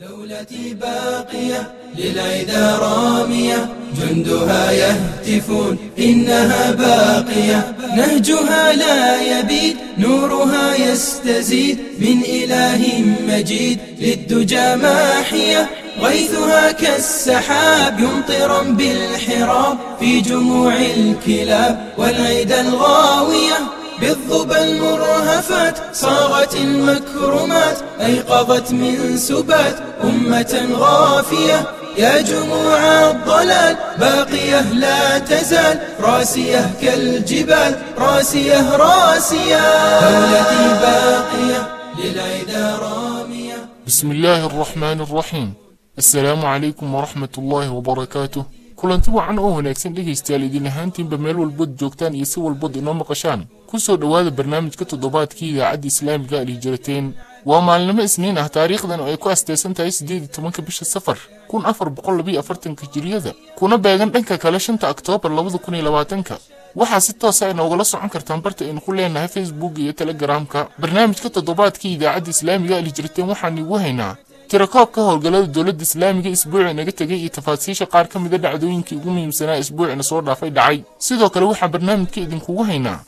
دولتي باقية للعدا رامية جندها يهتفون إنها باقية. نهجها لا يبيد نورها يستزيد. من إله مجيد للدجى ماحية. غيثها كالسحاب يمطرا بالحراب في جموع الكلاب والعدا الغاوية. بالظبى المرهفات صاغت المكرمات أيقظت من سبات. أمة غافية يا جموع الضلال باقية لا تزال. راسية كالجبال راسية راسية. دولتي باقية للعدا رامية. بسم الله الرحمن الرحيم. assalaamu calaykum waraxmat ullaahi wabarakaatuh kulanti wacan oo wanaagsan dhegaystayaal idin ahaantiinba meel walbood joogtaan iyo si walbood inoo maqashaan. ku soo dhowaada barnaamijka toddobaadkii idaacadda islaamiga alhijrateen waa maalinimo isniin ah taariikhdan oo ay ku astaysan tahay siddeed tobanka bisha safar kun afar boqol labiyo afartanka jiriyada kuna beegan dhanka kale shanta oktoobar labada kun iyo labaatanka. Waxaa si toosa inoogala socon kartaan barta aynu ku leenahay facebook iyo telegaraamka barnaamijka toddobaadkii idaacadda islaamiga alhijrateen waxaan igu haynaa تركاب كهول جلاد دولد إسلامي جي أسبوع نجت جي تفاصيل قار كم ذا دعوين كي قومي مسنا أسبوع نصور رافيد عي سيدوك روح برنامج كي دنكو هنا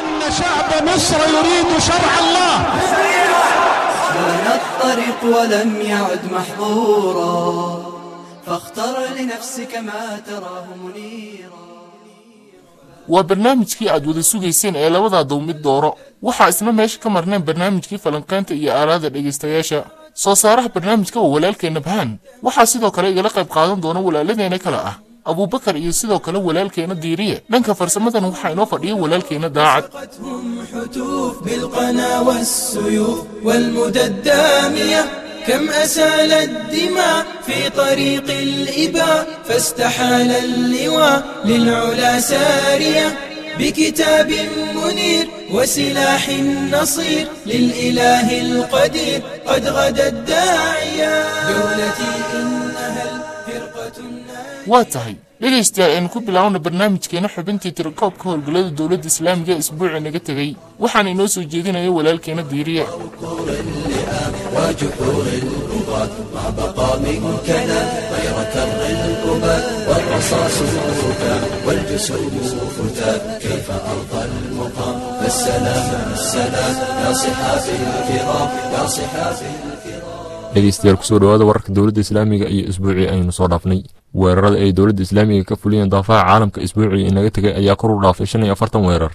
إن شعب مصر يريد شرع الله. كان الطريق ولم يعد محظورا. فاختر لنفسك ما تراه منيرا. Waa barnaamijkii aad wada sugayseen ee labadaa dow mid dooro. Waxaa isna meesha ka marneen barnaamijkii falanqaynta iyo aalaada dhegaystayaasha soo saaraha barnaamijka waa walaalkeenna bahaan. Waxaa sidoo kale igala qayb qaadan doona walaaladeena kale ah. Abuubakar iyo sidoo kale walaalkeena diiriye. Dhanka farsamadan waxaa inoo fadhiya walaalkeena daacad كم أسال الدماء في طريق الإباء فاستحال اللواء للعلا سارية بكتاب منير وسلاح نصير للإله القدير قد غدا الداعية دولتي إنها الفرقة الناجية dhegaystayaal aynu ku bilaawna barnaamijkeena xubintii tirakoobka howlgallada dowladda islaamiga ee isbuuci naga tegey waxaana inoo soo jeedinaya walaalkeena diiriye وجحور الرباط ما بقى من كنا غير كر الأباد والرصاص فتات والجسوم فتات كيف أرضى المقام فالسلام السلام يا صحافي الكرام يا صحافي الكرام dhegeystayaal kusoo dhawaada wararka dowladda islaamiga iyo isbuucii aynu soo dhaafnay weerarada ay dowladda islaamiga ka fuliyeen daafaha caalamka isbuucii inaga tegay ayaa kor u dhaafay shan iyo afartan weerar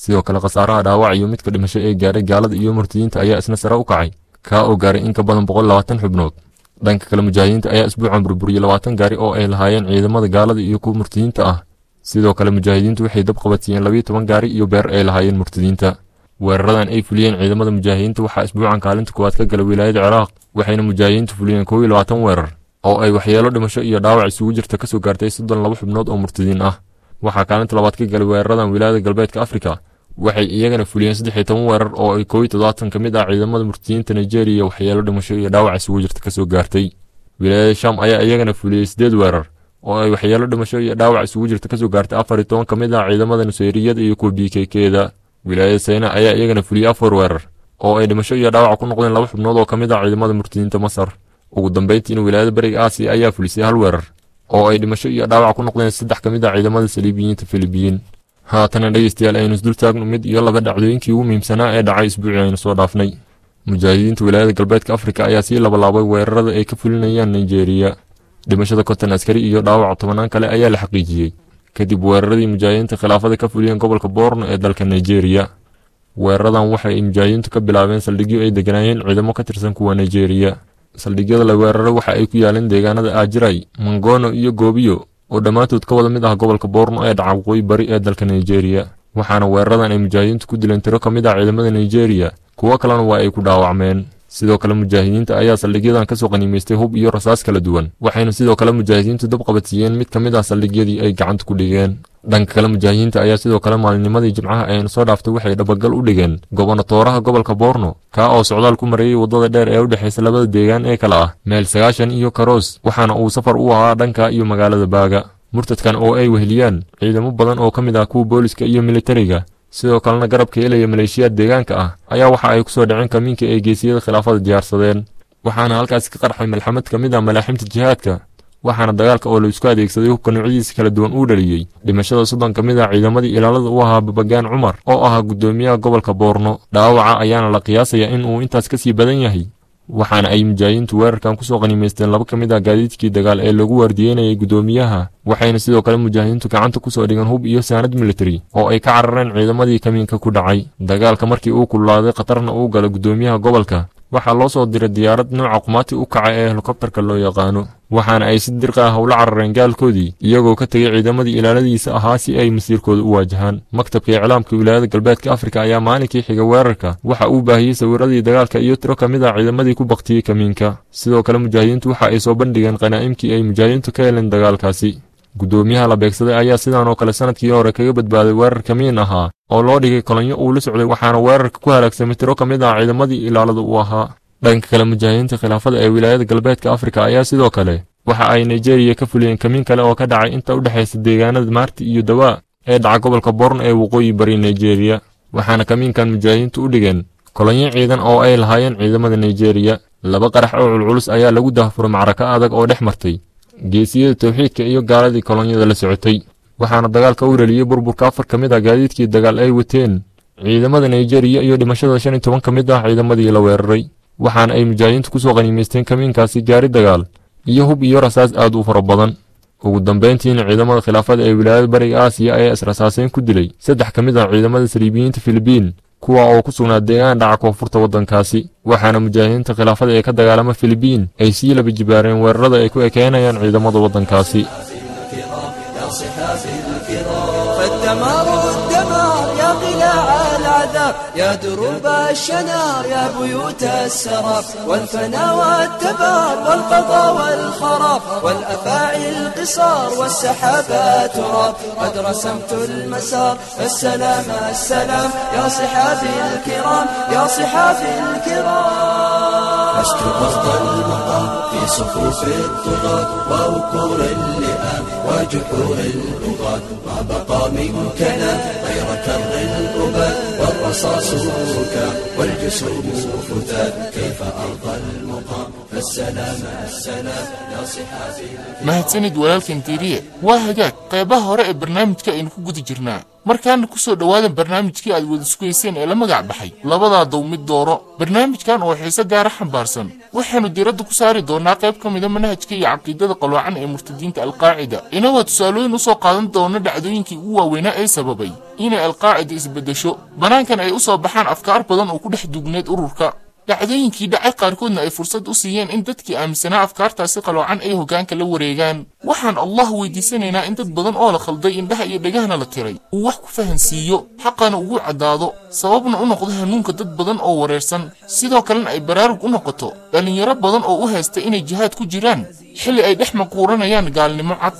sidoo kale khasaaraha dhaawac iyo midka dhimasho ee gaaray gaalada iyo murtadiinta ayaa isna sare u kacay kaa oo gaaray in ka badan boqol labaatan xubnood. Dhanka kale mujaahidiinta ayaa isbuucan burburiyey labaatan gaari oo ay lahaayeen ciidamada gaalada iyo kuwa murtadiinta ah. Sidoo kale mujaahidiintu waxay dab qabatiyeen labiyo toban gaari iyo beer ay lahaayeen murtadiinta. Weeraradan ay fuliyeen ciidamada mujaahidiinta waxaa isbuucan kaalinta koowaad ka gala wilaayada ciraaq waxayna mujaahidiintu fuliyeen kow iyo labaatan weerar oo ay waxyeelo dhimasho iyo dhaawac isugu jirta ka soo gaartay soddon laba xubnood oo murtadiin ah. Waxaa kaalinta labaad ka galay weeraradan wilaayada galbeedka afrika waxay iyagana fuliyeen saddex iyo toban weerar oo ay kow iyo toddobaatan ka mid ah ciidamada murtadiinta nigeria waxyeelo dhimasho iyo dhaawac isugu jirta ka soo gaartay. Wilaayada sham ayaa iyagana fuliyey siddeed weerar oo ay waxyeelo dhimasho iyo dhaawac isugu jirta ka soo gaartay afar iyo toban ka mid ah ciidamada nuseyriyada iyo kuwa b k keeda wilaayada sayna ayaa iyagana fuliyey afar weerar oo ay dhimasho iyo dhaawac ku noqdeen laba xubnood oo ka mid ah ciidamada murtadiinta masar. Ugu dambayntiina wilaayada bariga aasiya ayaa fulisay hal weerar oo ay dhimasho iyo dhaawac ku noqdeen saddex ka mid ah ciidamada saliibiyiinta filibiyiin haatana dhegaystayaal aynu isdul taagno mid iyo laba dhacdooyinkii ugu muhiimsanaa ee dhacay isbuucii aynu soo dhaafnay. Mujaahidiinta wilaayada galbeedka afrika ayaa sii labalaabay weerarada ay ka fulinayaan nigeria. Dhimashada konton askari iyo dhaawac tobanaan kale ayaa la xaqiijiyey. Kadib weeraradii mujaahidiinta khilaafada ka fuliyeen gobolka boorno ee dalka nigeria. Weeraradan waxa ay mujaahidiintu ka bilaabeen saldhigyo ay deganaayeen ciidamo ka tirsan kuwa nigeria. Saldhigyada la weeraro waxa ay ku yaaleen deegaanada ajiray mangono iyo goobiyo oo dhammaantood ka wada mid ah gobolka boorno ee dhaca waqooyi bari ee dalka nigeria. Waxaana weeraradan ay mujaahidiintu ku dileen tiro ka mid ah ciidamada nigeria. Kuwo kalena waa ay ku dhaawacmeen sidoo kale mujaahidiinta ayaa saldhigyadan ka soo qaniimaystay hub iyo rasaas kala duwan waxayna sidoo kale mujaahidiintu dab qabatiyeen mid ka mid ah saldhigyadii ay gacanta ku dhigeen. Dhanka kale mujaahidiinta ayaa sidoo kale maalinimadii jimcaha aynu soo dhaaftay waxay dhabagal u dhigeen gobonatooraha gobolka boorno kaa oo socdaal ku marayay waddada dheer ee u dhexaysa labada deegaan ee kale ah meel sagaashan iyo karoos waxaana uu safar u ahaa dhanka iyo magaalada baaga. Murtadkan oo ay weheliyaan ciidamo badan oo ka mid ah kuwa booliska iyo militariga sidoo kalena garabka helaya maleeshiyaad deegaanka ah ayaa waxa ay ku soo dhaceen kamiinka ay geesiyada khilaafada diyaarsadeen. Waxaana halkaasi ka qarxay malxamad ka mid ah malaaximta jihaadka waxaana dagaalka oo la isku adeegsaday hubka noocyadiisa kala duwan uu dhaliyey dhimashada soddon ka mid ah ciidamadii ilaalada u ahaa babagaan cumar oo ahaa guddoomiyaha gobolka boorno dhaawaca ayaana la qiyaasayaa in uu intaas ka sii badan yahay waxaana ay mujaahidiintu weerarkan ku soo qanimaysteen laba ka mid ah gaadiidkii dagaal ee lagu waardiyeynayay guddoomiyaha waxayna sidoo kale mujaahidiintu gacanta ku soo dhigeen hub iyo saanad militari oo ay ka carareen ciidamadii kamiinka ku dhacay. Dagaalka markii uu kululaaday khatarna uu gala guddoomiyaha gobolka waxaa loo soo diray diyaarad nooca qumaati u kaca ee helikobtarka loo yaqaano waxaana ay si dirqa ah ula carareen gaalkoodii iyagoo ka tegay ciidamadii ilaaladiisa ahaa si ay masiirkooda u waajahaan. Maktabka iclaamka wilaayada galbeedka afrika ayaa maalinkii xiga weerarka waxa uu baahiyey sawiradii dagaalka iyo tiro ka mid ah ciidamadii ku baktiyey kamiinka sidoo kale mujaahidiintu waxa ay soo bandhigeen qanaa'imkii ay mujaahidiintu ka heleen dagaalkaasi guddoomiyaha la beegsaday ayaa sidaan oo kale sannadkii hore kaga badbaaday weerar kamiin ahaa oo loo dhigay kolonyo uu la socday waxaana weerarka ku halaagsamay tiro ka mid ah ciidamadii ilaalada u ahaa. Dhanka kale mujaahidiinta khilaafada ee wilaayada galbeedka afrika ayaa sidoo kale waxa ay nigeriya ka fuliyeen kamiin kale oo ka dhacay inta u dhexaysa deegaanada maarti iyo dawaa ee dhaca gobolka borno ee waqooyi bari nigeriya waxaana kamiinkan mujaahidiintu u dhigeen kolonyo ciidan oo ay lahaayeen ciidamada nigeriya laba qarax oo culculus ayaa lagu dahfuray macrako adag oo dhex martay geesiyada tawxiidka iyo gaaladii kolonyada la socotay. Waxaana dagaalka u reliyey burburka afar ka mid ah gaadiidkii dagaal ay wateen. Ciidamada nigeriya iyo dhimashada shan iyo toban ka mid ah ciidamadii la weeraray. Waxaana ay mujaahidiintu ku soo qaniimaysteen kamiinkaasi gaari dagaal iyo hub iyo rasaas aad u fara badan. Ugu dambayntiina ciidamada khilaafada ee wilaayada bariga aasiya ayaa israsaaseyn ku dilay. Saddex ka mid ah ciidamada saliibiyiinta filibiin kuwa oo ku sugnaa deegaan dhaca koonfurta waddankaasi. Waxaana mujaahidiinta khilaafada ee ka dagaalama filibiin ay sii laba jibaareen weerarada ay ku ekeynayaan ciidamada waddankaasi العذاب يا دروب الشنار يا بيوت السراب. والفنا والتبار والقضاء والخراب. والأفاعي القصار والسحابات تراب. قد رسمت المسار. فالسلام السلام. يا صحابي الكرام يا صحابي الكرام. لست ضغط المقام في صفوف الطغاة ووقور اللئام وجحور البغاة ما بقى منكنا غير كر الأباد رصاصك والجسوم فتات كيف أرضى المقام؟ فالسلام السلام ناصحة ما تسند ولكن تيريه واهجاك قيبها طيب، رأي برنامج كائن كو جرناه markaana ku soo dhowaada barnaamijkii aad wada sugayseen ee la magac baxay. Labadaa dow mid dooro. Barnaamijkan oo xiise gaara xambaarsan. Waxaannu diiradda ku saari doonnaa qayb ka mida manhajka iyo caqiidada qaloocan ee murtadiinta alqaacida. Inagoo tusaalooyin u soo qaadan doona dhacdooyinkii ugu waaweynaa ee sababay. Inay alqaacida isbeddesho bannaankan ay u soo baxaan afkaar badan oo ku dhex dugneed ururka dhacdooyinkii dhacay qaarkoodna ay fursad u siiyeen in dadkii aaminsanaa afkaartaasi qaloocan ay hoggaanka la wareegaan waxaan allah weydiisanaynaa in dad badan oo la khalday indhaha iyo dhegahna la tiray uu wax ku fahansiiyo xaqana ugu caddaado sababna u noqdo hanuunka dad badan oo wareersan sidoo kalena ay baraarug u noqoto dhallinyaro badan oo u haysta inay jihaad ku jiraan xilli ay dhex maquuranayaan gaalnimo cad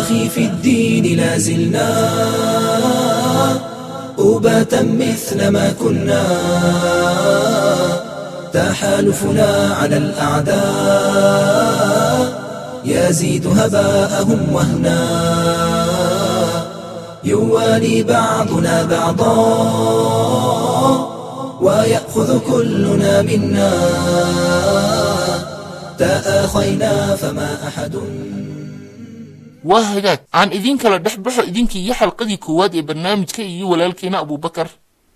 أخي في الدين لا زلنا أباتا مثل ما كنا. تحالفنا على الأعداء. يزيد هباءهم وهنا. يوالي بعضنا بعضا. ويأخذ كلنا منا. تآخينا فما أحد waa hagaag aan idiin kala dhex baxo idinkii iyo xalqadii koowaad ee barnaamijka iyo walaalkeena abuubakar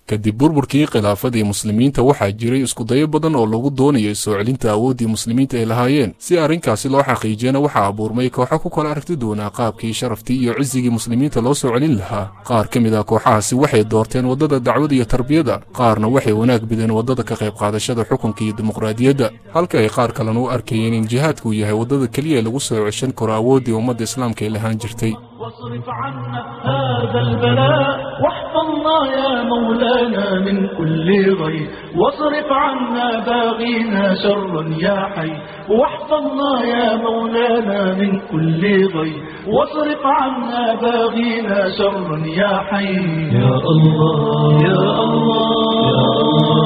kadib burburkii khilaafadii muslimiinta waxaa jiray iskudayo badan oo lagu doonayo soo celinta awooddii muslimiinta ay lahaayeen. Si arrinkaasi loo xaqiijiyana waxaa abuurmay kooxo ku kala aragti doonaa qaabkii sharaftii iyo cisigii muslimiinta loo soo celin lahaa. Qaar ka mid ah kooxahaasi waxay doorteen waddada dacwada iyo tarbiyada qaarna waxay wanaag bideen waddada ka qayb qaadashada xukunka iyo dimuqraadiyadda. Halka ay qaar kalena u arkayeen in jihaadku yahay waddada keliya lagu soo ceshan karo awooddii ummadda islaamka ay lahaan jirtay واصرف عنا هذا البلاء. واحفظنا يا مولانا من كل غي. واصرف عنا باغينا شرا يا حي. واحفظنا يا مولانا من كل غي. واصرف عنا باغينا شرا يا حي. يا الله يا الله. يا الله.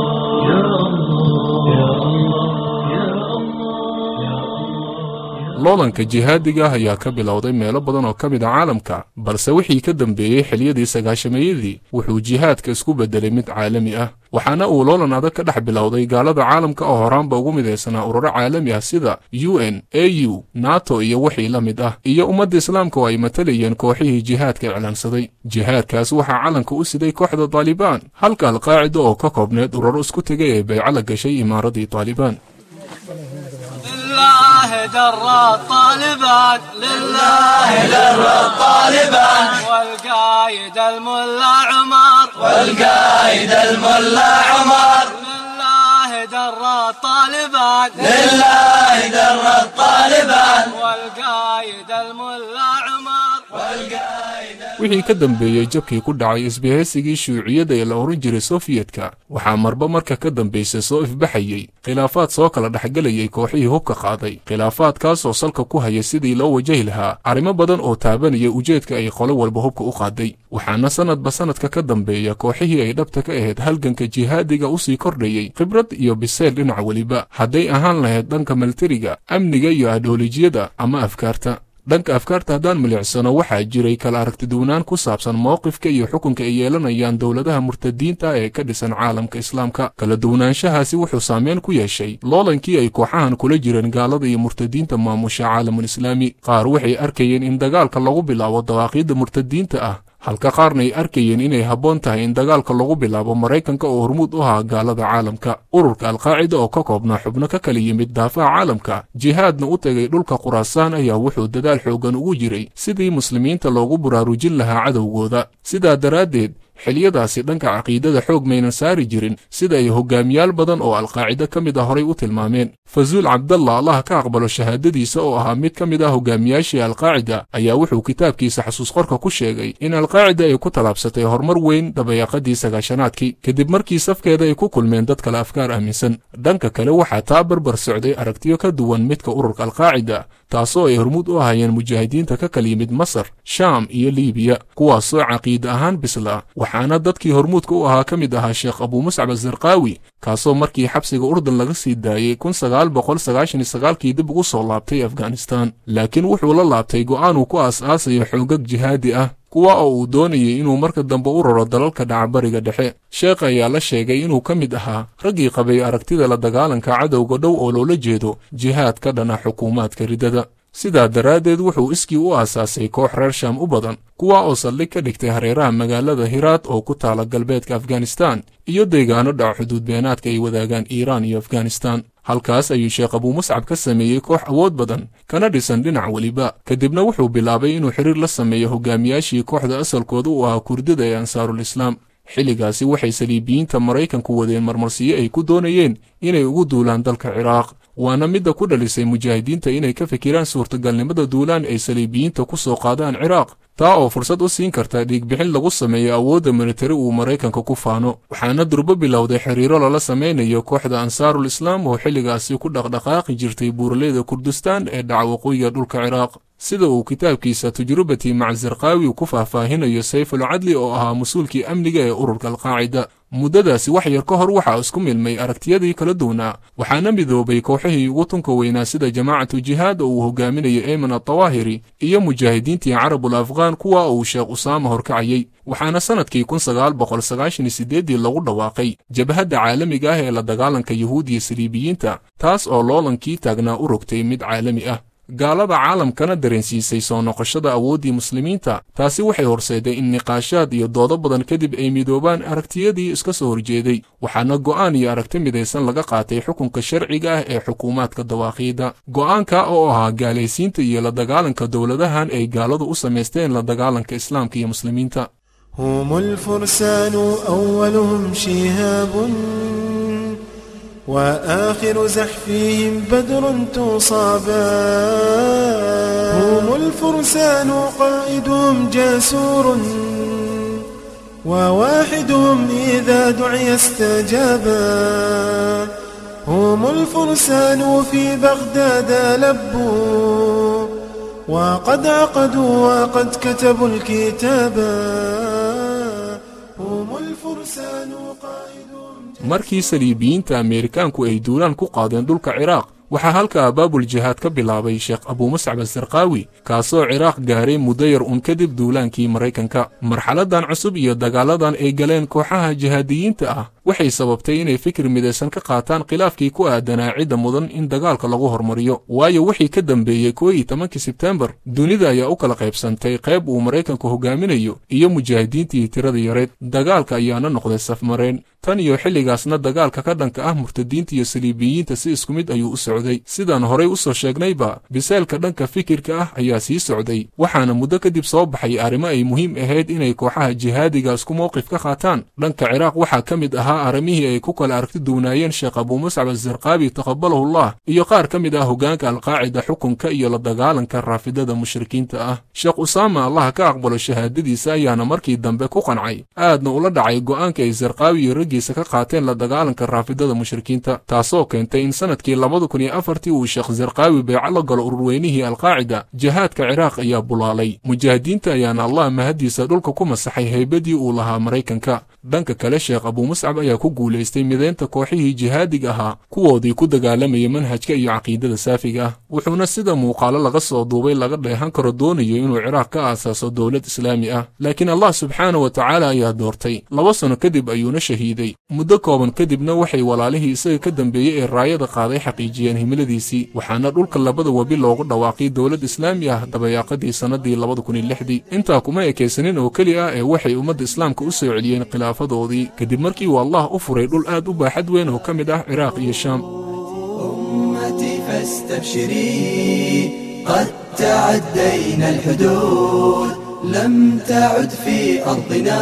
يا الله. يا الله. Loolanka jihaadiga ah ayaa ka bilowday meelo badan oo ka mid a caalamka balse wixii ka dambeeyey xiliyadii sagaashameeyadii wuxuu jihaadka isku beddelay mid caalami ah. Waxaana uu loolan adag ka dhex bilowday gaalada caalamka oo horaanba ugu midaysanaa ururo caalami ah sida u n a u nato iyo wixii la mid ah iyo ummadda islaamka oo ay matalayeen kooxihii jihaadka iclaansaday jihaadkaas waxaa calanka u siday kooxda taalibaan halka alqaacida oo ka koobneed ururo isku tegay ee bayco la gashay imaaradii taalibaan لله در الطالبان لله در الطالبان والقايد الملا عمر والقايد الملا عمر. لله در الطالبان لله در الطالبان والقايد الملا wixii ka dambeeyey jabkii ku dhacay isbahaysigii shuuciyadda ee la ohan jiray sofiyedka waxaa marba marka ka dambaysa soo ifbaxayey khilaafaad soo kala dhexgelayay kooxihii hubka qaaday. Khilaafaadkaasoo salka ku haya sidii loo wajahi lahaa arrimo badan oo taabanaya ujeedka ay qolo walba hubka u qaaday waxaana sannadba sannadka ka dambeeya kooxihii ay dhabta ka ahayd halganka jihaadiga u sii kordhayey khibrad iyo biseyl dhinac weliba hadday ahaan lahayd dhanka militariga amniga iyo adhoolojiyada ama afkaarta dhanka afkaarta haddaan milicsano waxaa jiray kala aragtiduwanaan ku saabsan mowqifka iyo xukunka ay yeelanayaan dowladaha murtadiinta ee ka dhisan caalamka islaamka. Kala duwanaanshahaasi wuxuu saameyn ku yeeshay loolankii ay kooxahan kula jireen gaalada iyo murtadiinta maamusha caalamul islaami. Qaar waxay arkayeen in dagaalka lagu bilaabo dawaaqiidda murtadiinta ah halka qaarna ay arkayeen inay habboon tahay in dagaalka lagu bilaabo maraykanka oo hormuud u ahaa gaalada caalamka. Ururka alqaacida oo ka koobnaa xubno ka kala yimid daafaha caalamka jihaadna u tegay dhulka khuraasaan ayaa wuxuu dadaal xooggan ugu jiray. Sidii muslimiinta loogu buraarujin lahaa cadowgooda. Sidaa daraaddeed xiliyadaasi dhanka caqiidada xoog maynan saari jirin sida ay hogaamiyaal badan oo alqaacida ka mid ah horay u tilmaameen. Fasuul cabdalla allah ka aqbalo shahaadadiisa oo ahaa mid ka mid ah hogaamiyaashii alqaacida ayaa wuxuu kitaabkiisa xasuusqorka ku sheegay in alqaacida ay ku tallaabsatay horumar weyn dabayaaqadii sagaashanaadkii kadib markii safkeeda ay ku kulmeen dad kale afkaar aaminsan. Dhanka kale waxaa taa barbar socday aragtiyo ka duwan midka ururka alqaacida taasoo ay hormuud u ahayeen mujaahidiinta ka kala yimid masar shaam iyo liibiya kuwaasoo caqiida ahaan bislaa. Waxaana dadkii hormuudka u ahaa ka mid ahaa sheekh abuumuscab azarqaawi kaasoo markii xabsiga urdun laga sii daayey sagaalkii dib ugu soo laabtay afghanistan. Laakiin wuxuu la laabtay go'aan uu ku aas-aasayo xoogag jihaadi ah kuwa oo uu doonayay inuu marka dambe u raro dalalka dhacbariga dhexe. Sheekh ayaa la sheegay inuu ka mid ahaa raggii qabay aragtida la dagaalanka cadowga dhow oo loola jeedo jihaad ka dhana xukuumaadka riddada sidaa daraaddeed wuxuu iskii u aasaasay koox reer shaam u badan kuwa oo saldhig ka dhigtay hareeraha magaalada hiraad oo ku taala galbeedka afghanistan iyo deegaano dhaca xuduud beenaadka ay wadaagaan iiraan iyo afghanistan. Halkaas ayuu sheekh abuumuscab ka sameeyey koox awood badan kana dhisan dhinac weliba kadibna wuxuu bilaabay inuu xiriir la sameeyo hogaamiyaashii kooxda asalkooda u ahaa kurdida ee ansaarul islaam. Xilligaasi waxay saliibiyiinta maraykanku wadeen marmarsiyo ay ku doonayeen inay ugu duulaan dalka ciraaq waana midda ku dhalisay mujaahidiinta inay ka fikiraan suurtagalnimada duulaan ay saliibiyiinta ku soo qaadaan ciraaq. Taa oo fursad u siin karta dhiigbixin lagu sameeyo awoodda militari uu maraykanka ku faano waxaana durbo bilowday xiriiro lala samaynayo kooxda ansaarul islaam oo xilligaasi ku dhaqdhaqaaqi jirtay buuraleyda kurdistaan ee dhaca waqooyiga dhulka ciraaq sida uu kitaabkiisa tujrubati maca ku faahfaahinayo sayful cadli oo ahaa mas'uulkii amniga ee ururka alqaacida. Muddadaasi wax yar ka hor waxaa isku milmay aragtiyadii kala duwanaa waxaana midoobay kooxihii ugu tunka weynaa sida jamaacatu jihaad oo uu hogaaminayo eyman atawaahiri iyo mujaahidiintii carabul afghaan kuwa uu sheekh usaama horkacayey waxaana sannadkii kun sagaal boqol sagaashan iyo sideeddii lagu dhawaaqay. Jabhadda caalamiga ah ee la dagaalanka yuhuudiya saliibiyiinta taas oo loolankii taagnaa u rogtay mid caalami ah gaalada caalamkana dareensiisay soo noqoshada awooddii muslimiinta. Taasi waxay horseeday in niqaashaad iyo doodo badan kadib ay midoobaan aragtiyadii iska soo horjeeday. Waxaana go'aan iyo aragti midaysan laga qaatay xukunka sharciga ah ee xukuumaadka dawaaqiida go'aanka oo ahaa gaalaysiinta iyo la dagaalanka dowladahan ay gaaladu u samaysteen la dagaalanka islaamka iyo muslimiinta وآخر زحفهم بدر تصابا هم الفرسان قائدهم جاسور وواحدهم إذا دعي استجابا. هم الفرسان في بغداد لبوا وقد عقدوا وقد كتبوا الكتابا. هم الفرسان قائدهم markii saliibiyiinta ameerikaanku ay duulaan ku qaadeen dhulka ciraaq waxaa halka abaabul jihaad ka bilaabay sheekh abuumuscab asarqaawi kaasoo ciraaq gaaray muddo yar un kadib duulaankii maraykanka. Marxaladan cusub iyo dagaaladan ay galeen kooxaha jihaadiyiinta ah waxay sababtay inay fikir midaysan ka qaataan khilaafkii ku aadanaa cidda mudan in dagaalka lagu hormariyo waayo wixii ka dambeeyey koo iyo tobankii sebtembar dunida ayaa u kala qaybsantay qayb uu maraykanku hogaaminayo iyo mujaahidiintii tirada yareed. Dagaalka ayaana noqday safmareen. Tan iyo xilligaasna dagaalka ka dhanka ah murtadiinta iyo saliibiyiinta si isku mid ayuu u socday. Sidaan horay u soo sheegnayba biseelka dhanka fikirka ah ayaa sii socday. Waxaana muddo kadib soo baxay arrimo ay muhiim ahayd inay kooxaha jihaadiga isku mowqif ka qaataan. Dhanka ciraaq waxaa ka mid ahaa arrimihii ay ku kala aragti duwnaayeen sheekh abuumuscab asarqaabi taqabalahullah iyo qaar ka mid ah hoggaanka alqaacida xukunka iyo la dagaalanka raafidada mushrikiinta ah. Sheekh usaama allah ka aqbalo shahaadadiisa ayaana markii dambe ku qancay aadna ula dhacay go'aanka ay sarqaawi iyo raggiisa ka qaateen la dagaalanka raafidada mushrikiinta taasoo keentay in sannadkii labada kun iyo afartii uu sheekh sarqaawi beeco la galo ururweynihii alqaacida jihaadka ciraaq ayaa bulaalay. Mujaahidiinta ayaana allah mahaddiisa dhulka ku masaxay haybadii uu lahaa maraykanka dhanka kale sheekh abuumuscab ayaa ku guulaystay mideynta kooxihii jihaadiga ahaa kuwoodii ku dagaalamaya manhajka iyo caqiidada saafiga ah. Wuxuuna sida muuqaalo laga soo duubay laga dheehan karo doonayo inuu ciraaq ka aasaaso dowlad islaami ah laakiin allah subxaana wa tacaala ayaa doortay. Laba sano kadib ayuuna shahiiday. Muddo kooban kadibna waxay walaalihii isaga ka dambeeyey ee raayada qaaday xaqiijiyeen himiladiisii waxaana dhulka labada webi loogu dhawaaqay dowlad islaami ah dabayaaqadii sannadii labada kun lixdii. Intaa kuma ekaysanin oo keli ah ee waxay ummadda islaamka u soo celiyeen khilaafadoodii kadib markii uu allah u furay dhul aad u baaxad weyn oo ka قد تعدينا الحدود لم تعد في أرضنا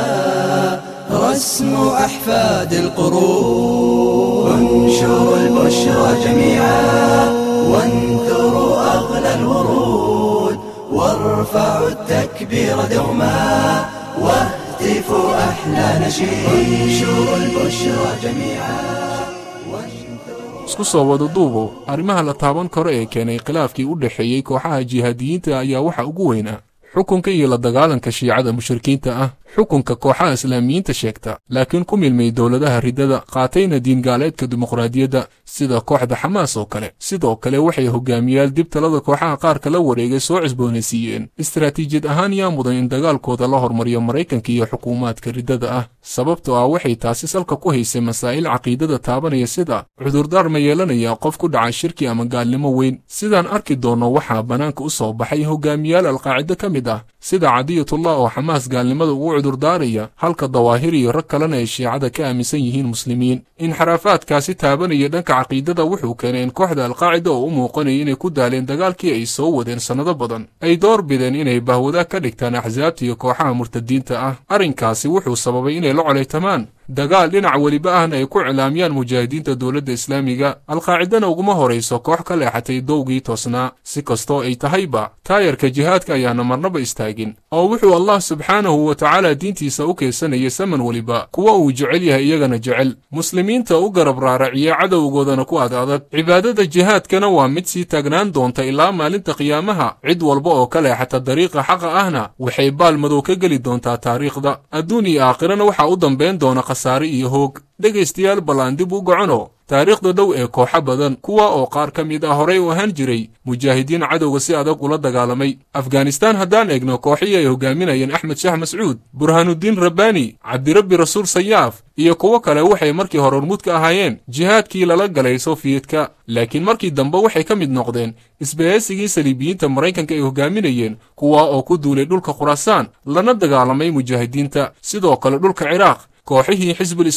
رسم أحفاد القرون انشروا البشرى جميعا وانثروا أغلى الورود وارفعوا التكبير دوما واهتفوا أحلى نشيد انشروا البشرى جميعا isku soo wada duubo arrimaha la taaban karo ee keenay khilaafkii u dhexeeyey kooxaha jihaadiyiinta ayaa waxa ugu weynaa xukunka iyo la dagaalanka shiicada mushrikiinta ah xukunka kooxaha islaamiyiinta sheegta laakiin ku milmay dowladaha riddada qaatayna diingaaleedka dimuqraadiyadda sida kooxda xamaas oo kale. Sidoo kale waxay hogaamiyaal dib talada kooxaha qaarka la wareegay soo cusboonaysiiyeen. Istaraatiijiyad ahaan yaa mudan in dagaalkooda la hormariyo maraykanka iyo xukuumaadka riddada ah sababtoo ah waxay taasi salka ku haysay masaa'il caqiidada taabanaya sida cudurdaar ma yeelanaya qof ku dhaca shirki ama gaalnimo weyn. Sidaan arki doonno waxaa bannaanka u soo baxay hogaamiyaal alqaacido ka mid ah sida cadiyatullah oo xamaas gaalnimada ugu cudurdaaraya halka dawaahir iyo rag kalena ay shiicada ka aaminsan yihiin muslimiin. Inxiraafaadkaasi taabanaya dhanka caqiidada wuxuu keenay in kooxda alqaacida oo u muuqanaya inay ku daaleen dagaalkii ay soo wadeen sannado badan. Ay door bideen inay bahwadaag ka dhigtaan axsaabta iyo kooxaha murtadiinta ah. Arrinkaasi wuxuu sababay inay la colaytamaan dagaal dhinac weliba ahna ay ku cilaamiyaan mujaahidiinta dowladda islaamiga. Alqaacidana uguma horayso koox ka leexatay dowgii toosnaa si kastoo ay tahayba taayarka jihaadka ayaana marnaba istaagin oo wuxuu allah subxaanahu wa tacaala diintiisa u keensanayay saman weliba kuwa uu jecel yahay iyagana jecel. Muslimiinta u garab raaraciya cadowgoodana ku ad adag cibaadada jihaadkana waa mid sii taagnaan doonta ilaa maalinta qiyaamaha. Cid walba oo ka leexata dariiqa xaqa ahna waxay baal madow ka geli doontaa taariikhda. Adduun iyo aakhirana waxaa u dambayn doona khasaare iyo hoog. Dhegaystayaal ballaan dib u gocono. Taariikhda dhow ee kooxo badan kuwa oo qaar ka mid ah horay u ahaan jiray mujaahidiin cadowga si adag ula dagaalamay. Afghanistaan haddaan eegno kooxihii ay hogaaminayeen axmed shaah mascuud burhaanudiin rabbaani cabdirabbi rasuul sayaaf iyo kuwo kale waxay markii hore hormuud ka ahaayeen jihaadkii lala galay sofiyetka laakiin markii dambe waxay ka mid noqdeen isbahaysigii saliibiyiinta maraykanka ay hogaaminayeen kuwa oo ku duulay dhulka khuraasaan lana dagaalamay mujaahidiinta. Sidoo kale dhulka ciraaq kooxihii xisbul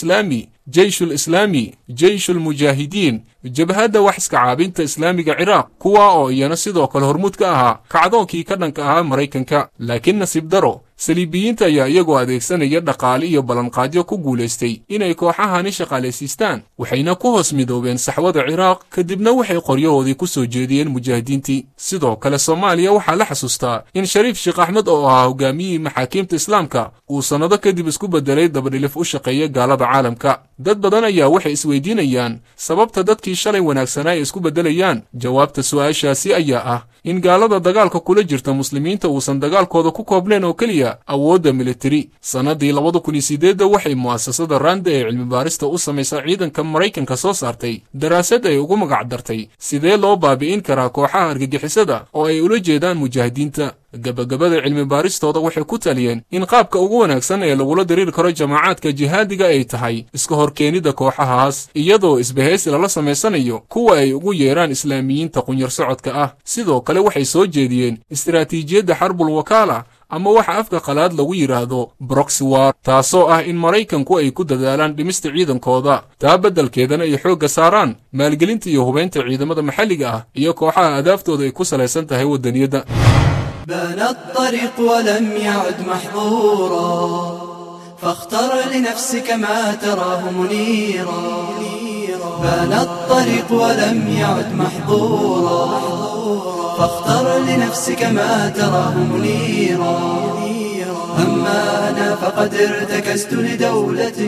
islaami jeyshul islaami jeyshul mujaahidiin jabhadda wax iska caabinta islaamiga ciraaq kuwa oo iyana sidoo kale hormuud ka ahaa kacdoonkii ka dhanka ahaa maraykanka. Laakiin nasiib daro saliibiyiinta ayaa iyagoo adeegsanaya dhaqaale iyo ballanqaadyo ku guulaystay inay kooxahani shaqaalaysiistaan waxayna ku hoos midoobeen saxwada ciraaq kadibna waxay qoryahoodii ku soo jeediyeen mujaahidiintii. Sidoo kale soomaaliya waxaa la xasuustaa in shariif sheekh axmed oo ahaa hogaamiyihii maxaakiimta islaamka uu sannado kadib isku beddelay dabadhilif u shaqeeya gaalada caalamka dad badan ayaa waxay isweydiinayaan sababta dadkii shalay wanaagsanaa ay isku beddelayaan. Jawaabta su'aashaasi ayaa ah in gaalada dagaalka kula jirta muslimiinta uusan dagaalkooda ku koobnayn oo keliya awoodda militari sannadii labada kun iyo sideedda waxay mu'asasada randa ee cilmibaarista u samaysa ciidanka maraykanka soo saartay. Daraasad ay ugu magac dartay. Sidee loo baabi'in karaa kooxaha argagixisada oo ay ula jeedaan mujaahidiinta gabagabada cilmi baaristooda waxay ku taliyeen in qaabka ugu wanaagsan ee lagula diriiri karo jamaacaadka jihaadiga ay tahay iska horkeenidda kooxahaas iyadoo isbahaysi lala samaysanayo kuwa ay ugu yeeraan islaamiyiinta qunyar socodka ah. Sidoo kale waxay soo jeediyeen istaraatiijiyadda xarbul wakaala ama waxa afka qalaad lagu yidhaahdo broxywar taasoo ah in maraykanku ay ku dadaalaan dhimista ciidankooda taa beddelkeedana ay xoogga saaraan maalgelinta iyo hubaynta ciidamada maxalliga ah iyo kooxaha adaaftooda ay ku salaysan tahay waddaniyadda بان الطريق ولم يعد محظورا فاختر لنفسك ما تراه منيرا بان الطريق ولم يعد محظورا فاختر لنفسك ما تراه منيرا. أما أنا فقد ارتكست لدولة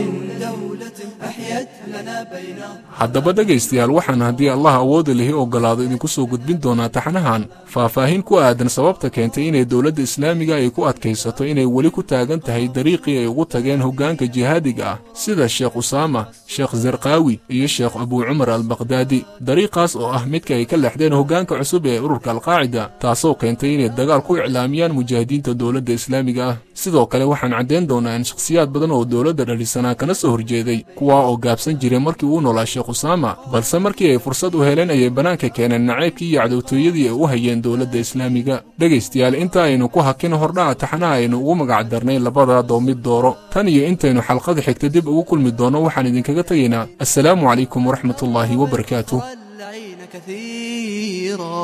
أحيت لنا بين haddaba dhegaystayaal waxaan haddii allah awoodda lihi oggolaado idinku soo gudbin doonaa taxnahan faahfaahin ku aadan sababta keentay inay dowladda islaamiga ay ku adkaysato inay weli ku taagan tahay dariiqii ay ugu tageen hoggaanka jihaadiga ah sida sheekh usaama sheekh zarqaawi iyo sheekh abuu cumar albaqhdaadi dariiqaas oo ah midka ay ka leexdeen hoggaanka cusub ee ururka alqaacida taasoo keentay inay dagaal ku iclaamiyaan mujaahidiinta dowladda islaamiga ah sidoo kale waxaan caddayn doonaa in shakhsiyaad badan oo dowladda dhalisanaa kana soo horjeeday kuwaa oo gaabsan jiray markii uu noolaa sheekh usaama balse markii ay fursad u heleen ayay bannaanka keeneen nacaybkii iyo cadowtooyadii ay u hayeen dowladda islaamiga dhegaystayaal inta aynu ku hakin hordhaca taxnaha aynu ugu magac darnay labada doomid dooro tan iyo intaynu xalqada xigta dib ugu kulmi doonno waxaan idinkaga tegaynaa assalaamu calaykum waraxmatullaahi wabarakaatuh العين كثيرا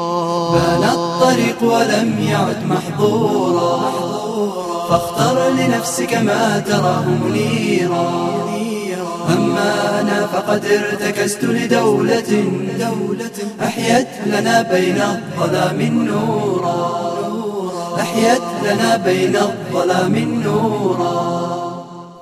بان الطريق ولم يعد محظورا فاختر لنفسك ما تراه منيرا أما أنا فقد ارتكست لدولة أحيت لنا بين الظلام نورا أحيت لنا بين الظلام نورا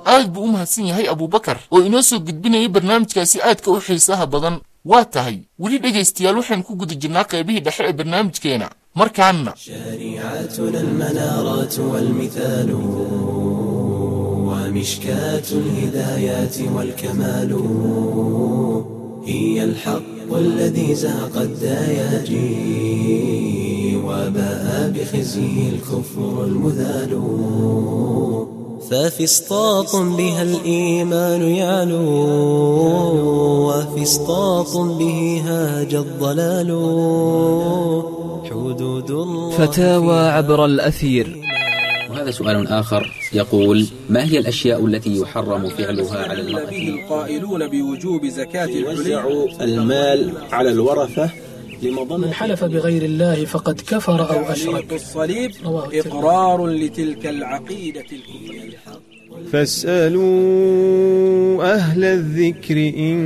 aad buu u mahadsan yahay abuubakar oo inoo soo gudbinayay barnaamijkaasi aadka u xiisaha badan waa tahay weli dhegaystayaal waxaan ku guda jirnaa qaybihii dhexe ee barnaamijkeena markaana شريعتنا المنارات والمثال ومشكاة الهدايات والكمال هي الحق الذي زهق الدياجي وباء بخزيه الكفر المذال. ففسطاط بها الإيمان يعلو وفسطاط به هاج الضلال. حدود الله فتاوى عبر الأثير. وهذا سؤال آخر يقول ما هي الأشياء التي يحرم فعلها على المرأة؟ القائلون بوجوب زكاة يوزع المال على الورثة من حلف بغير الله فقد كفر أو أشرك. الصليب إقرار لتلك العقيدة الكفرية فاسألوا أهل الذكر إن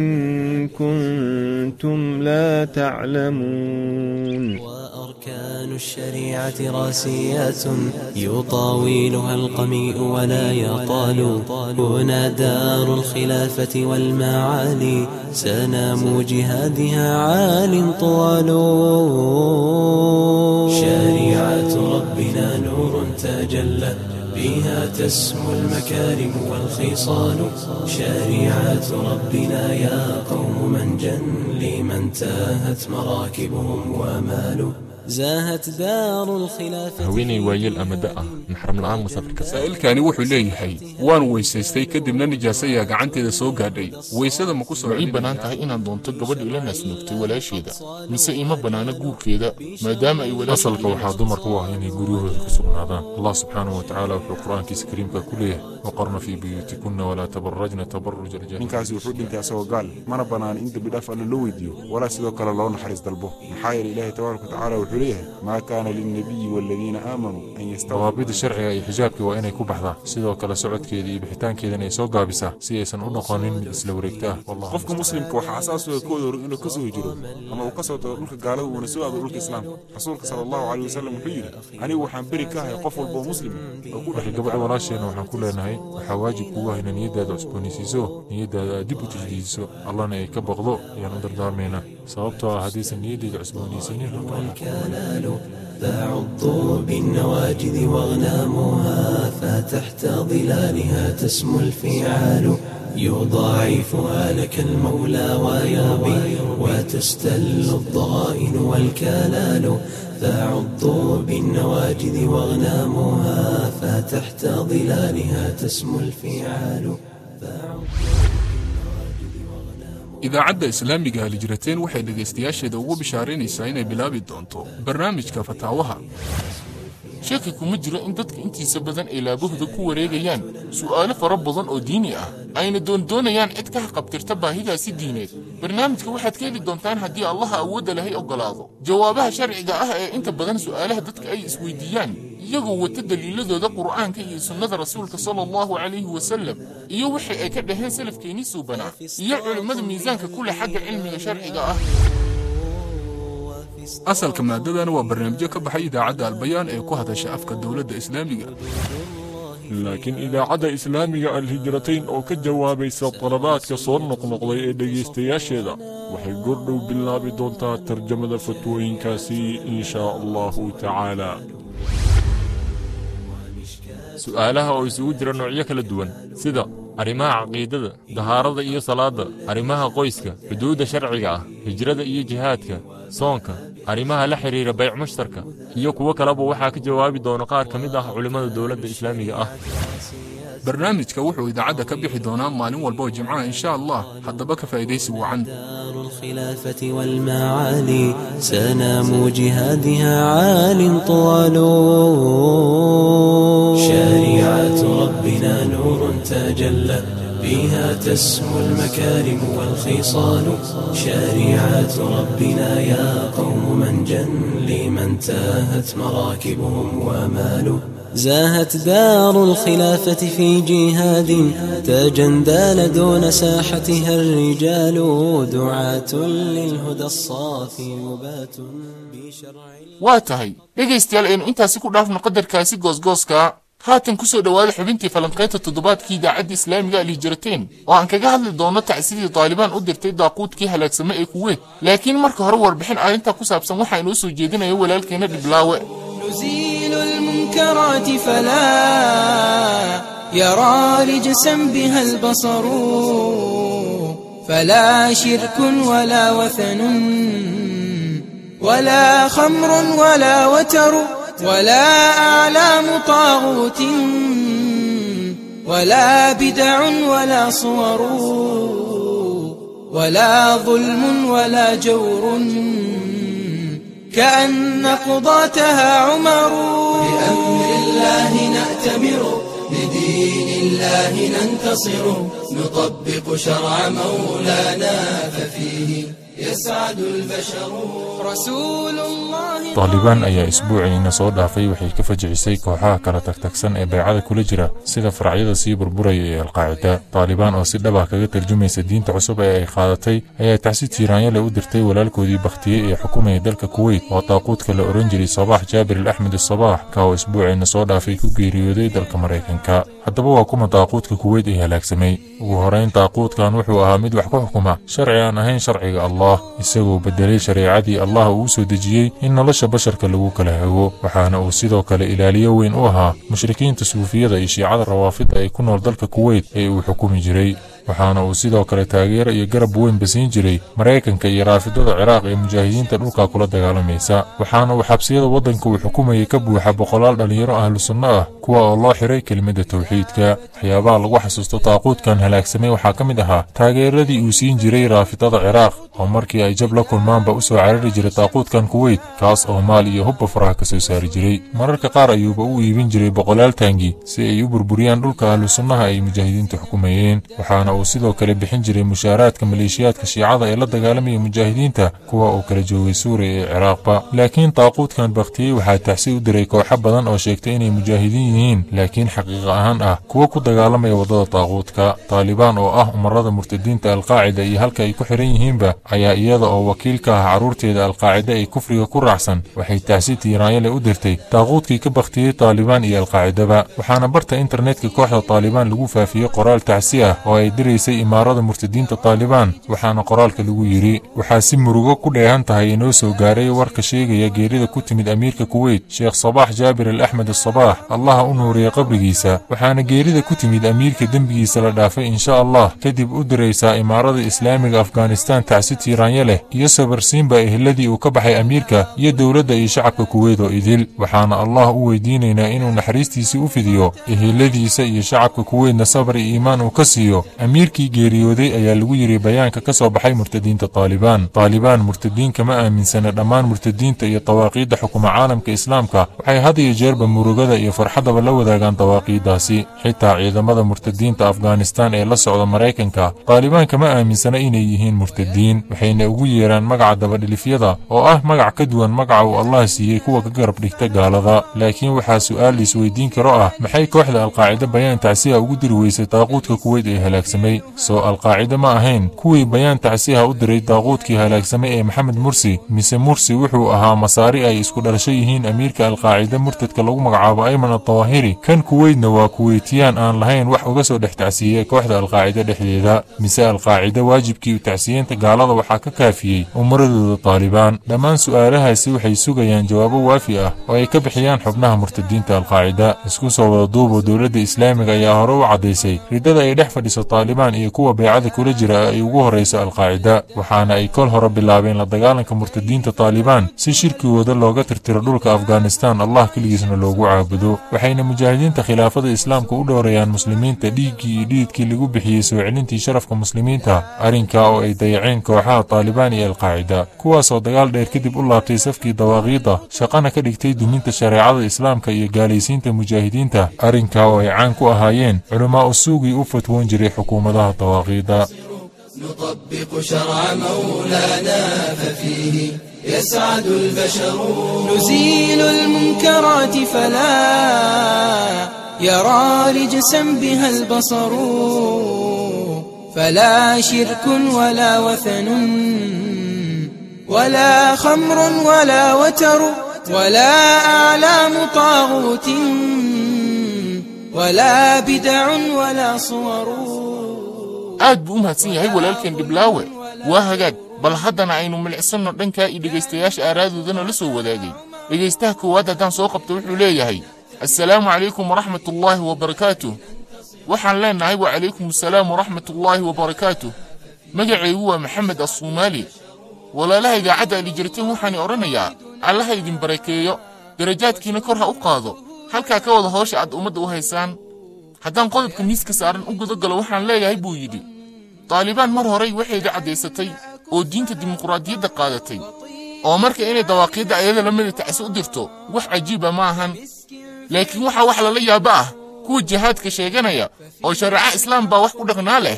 كنتم لا تعلمون. وأركان الشريعة راسيات يطاويلها القميء ولا يطال. هنا دار الخلافة والمعالي. سنام جهادها عال طوال. شريعة ربنا نور تجلى بها تسمو المكارم والخصال. شريعة ربنا يا قوم من جن لمن تاهت مراكبهم ومالوا haweenay waayeel ama da ah maxram la'aan musafir kasta saa'ilkani wuxuu leeyahay waan weysaystay kadibna nijaasa ayaa gacanteeda soo gaadhay weysada ma ku soo ii bannaan tahay inaad doonto gabadha ila naasnuugtay walaasheeda mise ima bannaana guurkeeda maadaama ay asalka waxaa dumarka u ah inay guryahooda ku sugnaadaan allah subxaanahu wa tacaala wuxuu qur'aankiisa kariimka ku leeyahay waqarna fii buyuutikunna walaa tabarajna aljaahiliya ninkaasi wuxuu dhintay asagoo gaal mana bannaan in dembi dhaaf alle loo weydiiyo walaa sidoo kale loo naxariis dalbo maxaa yeelay ilaahay tabaaraka watacaala wuxuu leeyahay maa kaana lilnabiyi waaladiina aamanuu an dawaabida sharciga iyo xijaabkii waa inay ku baxdaa sidoo kale socodkeeda iyo bixitaankeedana ay soo gaabisaa si aysan u noqonin mid isla wareegta. Ah qofka muslimka waxaa asaas uga kooda hor inuu ka soo hijiro ama uu ka soo tago dhulka gaalada uuna soo aado dhulka islaamka. Rasuulka sala allahu caleyh wasalam wuxuu yidhi anigu waxaan beri ka ahay qof walba oo muslim oo ku dhex gabadha walaasheenna waxaan ku leenahay waxaa waajib kugu ah inaad niyaddaada cusboonaysiiso niyaddaada aad dib u tajdiidiso allana ay ka baqdo ayaan u dardaarmaynaa sababtoo ah haddaysan niyaddeeda cusboonaysiinin والكلال فعضوا بالنواجذ واغنامها فتحت ظلالها تسمو الفعال. يضاعفها لك المولى ويربي وتستل الضغائن والكلال. فعضوا بالنواجذ واغنامها فتحت ظلالها تسمو الفعال. Idaacadda islaamiga halijrateen waxay dhegaystayaasheeda ugu bishaaraynaysaa inay bilaabi doonto barnaamijka fataawaha shaki kuma jiro in dadka intiisa badan ay laabahooda ku wareegayaan. Su'aalo fara badan oo diini ah. Ayna doondoonayaan cid ka haqabtirta baahidaasi diineed. Barnaamijka waxaad ka heli doontaan haddii allaha awoodda lahay oggolaado jawaabaha sharciga ah ee inta badan su'aalaha dadka ay isweydiiyaan iyagoo wata daliiladooda qur'aanka iyo sunnada rasuulka sala allahu calayhi wasallam iyo wixii ay ka dhaheen salafkeennii suubanaa iyo culimmada miisaanka ku leh xagga cilmiga sharciga ah asalka maadadana waa barnaamijyo ka baxay idaacadda albayaan ee ku hadasha afka dowladda islaamiga. Laakiin idaacadda islaamiga alhijratayn oo ka jawaabaysa dalabaadka soo noqnoqday ee dhegaystayaasheeda waxay gordhow bilaabi doontaa tarjamada fatwooyinkaasi in shaa allahu tacaala. Su'aalaha oo isugu jira noocyo kala duwan sida arrimaha caqiidada dahaarada iyo salaadda arrimaha qoyska xuduudda sharciga ah hijrada iyo jihaadka soonka arrimaha la xidhiira bayc mushtarka iyo kuwo kaleba waxaa ka jawaabi doona qaar ka mid ah culimmada dowladda islaamiga ah barnaamijka wuxuu idaacadda ka bixi doonaa maalin walba oo jimcaha insha allah haddaba ka faa'idaysi wacan الخلافة والمعالي سنام جهادها عال طوال شريعة ربنا نور تجلى بها تسمو المكارم والخصال. شريعات ربنا يا قوم منجا لمن تاهت مراكبهم وامال زاهت دار الخلافة في جهاد. تجندال دون ساحتها الرجال. دعاة للهدى الصافي مبات بشرع واتهي. لقيست يالين إنت سيكو دافن قدر كاسي غوز غوز كا. Ku soo dhowaada xubintii falanqaynta toddobaadkii idaacadda islaamiga alhijrateen oo aan kaga hadli doono tacsidii daalibaan u dirtay daaquudkii halaagsamay ee kuweet laakiin marka hore warbixin arrintaa ku saabsan waxaa inoo soo jeedinaya walaalkeena dhiblaawe نزيل المنكرات فلا يرى رجسا بها البصر فلا شرك ولا وثن ولا خمر ولا وتر ولا أعلام طاغوت ولا بدع ولا صور ولا ظلم ولا جور كأن قضاتها عمر. بأمر الله نأتمر لدين الله ننتصر نطبق شرع مولانا ففيه. taalibaan ayaa isbuucii soo dhaafay waxay ka fajicisay kooxaha kala tagtagsan ee baycada kula jira sida faracyada sii burburaya ee alqaacida. Taalibaan oo si dhabah kaga tarjumaysa diinta cusub ee ay qaadatay ayaa tacsi jiiraanyo leh u dirtay walaalkoodii bakhtiye ee xukumaya dalka kuweyt oo taaquudka la ohan jiray sabaax jaabir axmed sabaax ka oo isbuucii soo dhaafay ku geeriyooday dalka maraykanka haddaba waa kuma taaquudka kuweyt ee halaagsamay. Ugu horayn taaquudkan wuxuu ahaa mid wax ku xukuma sharci aan ahayn sharciga allah isagoo beddelay shareecadii allah uu soo dejiyey in nolosha basharka lagu kala hago waxaana uu sidoo kale ilaaliyo weyn u ahaa mushrikiinta suufiyada iyo shiicada rawaafida ee ku nool dalka kuweyt ee uu xukumi jiray waxaana uu sidoo kale taageero iyo garab weyn basiin jiray maraykanka iyo raafidada ciraaq ee mujaahidiinta dhulka kula dagaalamaysa waxaana uu xabsiyada waddanka uu xukumayay ka buuxa boqolaal dhallinyaro ahlu sunno ah kuwa oo loo xiray kelimadda tawxiidka. Waxyaabaha lagu xasuusto taaquudkan halaagsamay waxaa ka mid ahaa taageeradii uu siin jiray raafidada ciraaq oo markii ay jab la kulmaanba u soo carari jiray taaquudkan kuweyt kaas oo maal iyo hubba faraha ka soo saari jiray. Mararka qaar ayuuba u iibin jiray boqolaal taangi si ay u burburiyaan dhulka ahlu sunnaha ay mujaahidiintu xukumayeen. Waxaana uu sidoo kale bixin jiray mushaaraadka maleeshiyaadka shiicada ee la dagaalamaya mujaahidiinta kuwa uu kala joogay suuriya iyo ciraaqba. Laakiin taaquudkan bakhtiyey waxaa taxsi u diray kooxo badan oo sheegtay inay mujaahidiin yihiin laakiin xaqiiqa ahaan ah kuwa ku dagaalamaya waddada taaquudka. Taalibaan oo ah umarada murtadiinta alqaacida iyo halka ay ku xiran yihiinba ayaa iyada oo wakiil ka ah carruurteeda alqaacida ay kufriga ku raacsan waxay taxsi tiiraanyale u dirtay taaquudkii ka bakhtiyey taalibaan iyo alqaacidaba. Waxaana barta internetka kooxda taalibaan lagu faafiyey qoraal tacsi ah oo ay diraysay imaarada murtadiinta taalibaan waxaana qoraalka lagu yidhi waxaa si murugo ku dheehan tahay inoo soo gaaray warka sheegaya geerida ku timid amiirka kuweyt sheekh sabaax jaabir al axmed asabaax allaha u nuuriya qabrigiisa waxaana geerida ku timid amiirka dembigiisa la dhaafay insha allah. Kadib u diraysaa imaarada islaamiga afghanistaan tacsi tiiraanya leh iyo sabarsiinba eheladii uu ka baxay amiirka iyo dowladda iyo shacabka kuweyt oo idil waxaana allah u weydiinaynaa inuu naxariistiisii u fidiyo eheladiisa iyo shacabka kuweydna sabar iyo iimaan uu ka siiyo amiirkii geeriyooday ayaa lagu yidhi bayaanka ka soo baxay murtadiinta taalibaan taalibaan murtadiin kama aaminsana dhammaan murtadiinta iyo dawaaqiidda xukuma caalamka islaamka. Waxay had iyo jeerba murugada iyo farxaddaba la wadaagaan dawaaqiiddaasi xitaa ciidamada murtadiinta afghanistaan ee la socda maraykanka. Taalibaan kama aaminsana inay yihiin murtadiin. Waxayna ugu yeeraan magaca dabadhilifyada oo ah magac ka duwan magaca uu allah siiyey kuwa ka garab dhigta gaalada. Laakiin waxaa su'aal laisweydiin karo ah maxay kooxda alqaacida bayaan tacsiha ugu diri weysay daaquudka kuweyt ee halaagsamay soo alqaacida ma ahayn. Kuwii bayaan tacsiha u diray daaquudkii halaagsamay ee maxamed mursi mise mursi wuxuu ahaa masaari ay isku dhalasho yihiin amiirka alqaacida murtadka lagu magacaabo ayman addawaahiri kan kuweytna waa kuweytiyaan aan lahayn wax uga soo dhex tacsiiyey kooxda alqaacida dhexdeeda mise alqaacida waajibkii u tacsiyeenta gaalada waxaa ka kaafiyey umaradooda taalibaan. Dhammaan su'aalahaasi waxay sugayaan jawaabo waafi ah oo ay ka bixiyaan xubnaha murtadiinta alqaacida. Isku soo wada duuboo dowladda islaamiga ayaa hore u caddaysay riddada ay dhex fadhiso taalibaan iyo kuwa beecada kula jira ay ugu horrayso alqaacida waxaana ay kol hore bilaabeen la dagaalanka murtadiinta taalibaan si shirkigooda looga tirtiro dhulka afghanistaan allah keligiisna loogu caabudo waxayna mujaahidiinta khilaafada islaamka u dhowrayaan muslimiinta dhiiggii iyo dhiidkii lagu bixiyey soo celintii sharafka muslimiinta arrinkaa oo ay dayaceen kooxaha taalibaan iyo alqaacida kuwaasoo dagaal dheer kadib u laabtay safkii dawaaqiidda shaqana ka dhigtay duminta shareecada islaamka iyo gaalaysiinta mujaahidiinta arrinkaa oo ay caan ku ahaayeen culammaa usuugii u fatwoon jiray xukuumadaha dawaaqiidda نطبق شرع مولانا ففيه يسعد البشر. نزيل المنكرات فلا يرى رجسا بها البصر. فلا شرك ولا وثن ولا خمر ولا وتر ولا أعلام طاغوت ولا بدع ولا صور. Aad buu u mahadsan yahay walaalkeen dhiblaawe waa hagaag. Bal haddana aynu milicsanno dhankaa iyo dhegaystayaasha aaraadoodana la soo wadaagay. Dhegaystaha koowaad haddaan soo qabto wuxuu leeyahay assalaamu calaykum waraxmatullaahi wabarakaatuh waxaan leennahay wacalaykum assalaam waraxmatullaahi wabarakaatuh magacaygu waa maxamed assuumaali walaalaha idaacadda alijirteen waxaani odhanayaa allaha idin barakeeyo darajaadkiina kor ha u qaado. Halkaa ka wada hoosha aad ummadda u haysaan haddaan qodobka miiska saaran u gudagalo waxaan leeyahay buu yidhi. Taalibaan mar horay waxayda caddaysatay oo diinta dimuqraadiyadda qaadatay. Oo marka inay dawaaqiidda ayada la tacsi u dirto wax cajiiba ma ahan. Laakiin waxaa wax lala yaaba ah kuwa jihaadka sheeganaya oo shareeca islaam baa wax ku dhaqnaa leh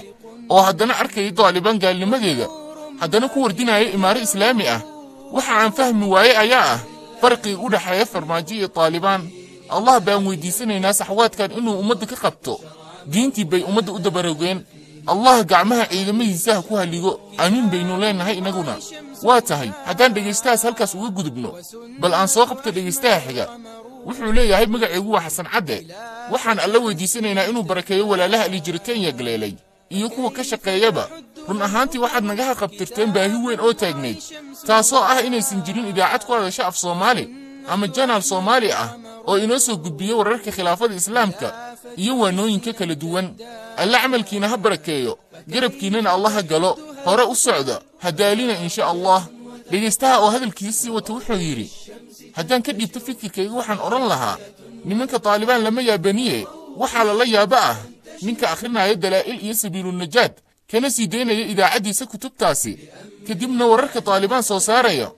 oo haddana arkaya taalibaan gaalnimadeeda haddana ku wardinaya imaaro islaami ah. Waxa aan fahmi waaye ayaa ah farqiga u dhexeeya farmaajo iyo taalibaan allah baan weydiisanaynaa saxwaadkan inuu ummadda ka qabto. Diintii bay ummadda u dabarogeen allah gacmaha ciidamadiisa ha ku halligo amiin baynu leennahay innaguna waa tahay haddaan dhegaystahaas halkaas uga gudubno. Bal aan soo qabta dhegaystaha xiga. Wuxuu leeyahay magacaygu waa xasan cadde. Waxaan alla weydiisanaynaa inuu barakeeyo walaalaha alijiriteenya galeelay iyo kuwa ka shaqeeyaba. Run ahaantii waxaad nagaha qabtirteen baahi weyn oo taagnayd taasoo ah inaysan jirin idaacad ku hadasha af soomaali ama janaal soomaali ah oo inoo soo gudbiyo wararka khilaafada islaamka iyo waanooyinka kala duwan. Alle camalkiina ha barakeeyo garabkiinnana allah ha galo. Hore u socda hadaalina insha allah. Dhegaystaha oo hadalkiisa sii wata wuxuu yidhi haddaan ka dhiibto fikirkayga waxaan odhan lahaa nimanka taalibaan lama yaabaniye waxaa lala yaaba ah. Ninka akhrinaya dalaa'il iyo sabiilunajaad kana sii daynaya idaacaddiisa kutubtaasi. Kadibna wararka taalibaan soo saaraya.